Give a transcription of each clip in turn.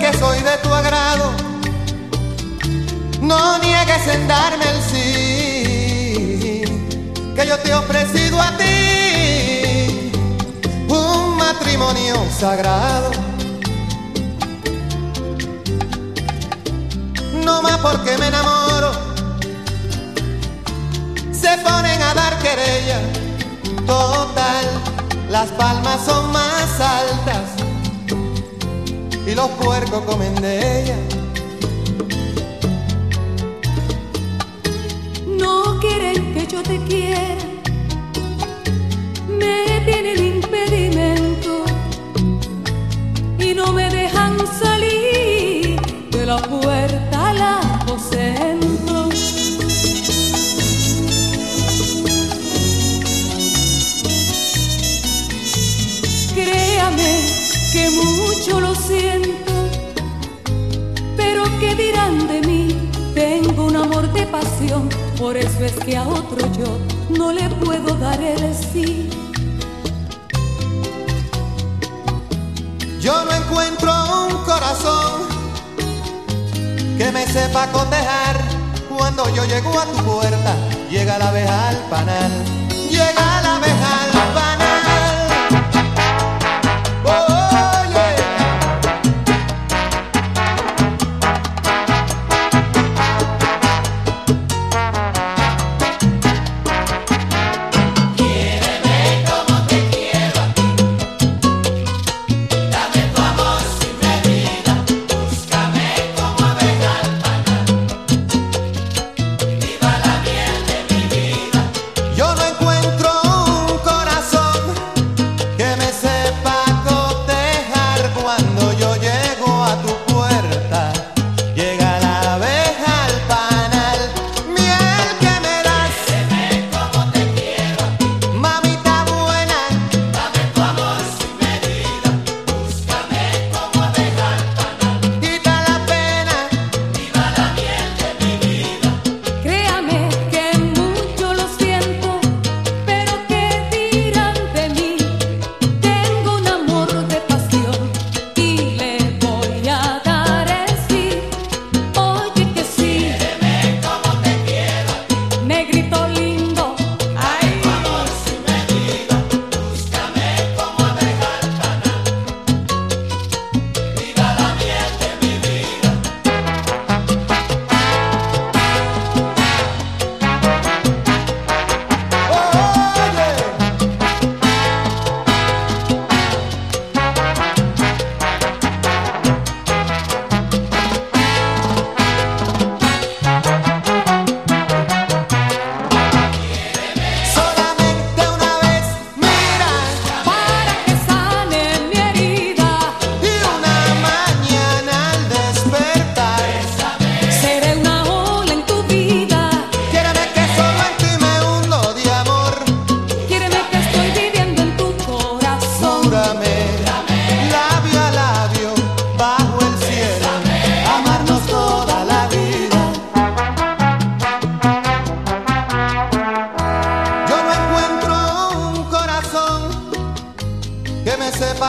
que soy de tu agrado, no niegues en darme el sí, que yo te he ofrecido a ti. Un matrimonio sagrado. No más porque me enamoro, se ponen a dar querella, total, las palmas son más altas y los puercos comen de ella. No quieren que yo te quiera, me tienen impedimento y no me dejan salir de la puerta al aposento. Créame que mucho lo siento, pero ¿qué dirán de mí? Tengo un amor de pasión, por eso es que a otro yo no le puedo dar el sí. Yo no encuentro un corazón que me sepa cotejar. Cuando yo llego a tu puerta, llega la abeja al panal, llega la abeja al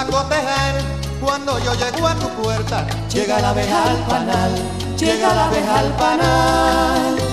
cotejar cuando yo llego a tu puerta. Llega la abeja al panal, llega la abeja al panal.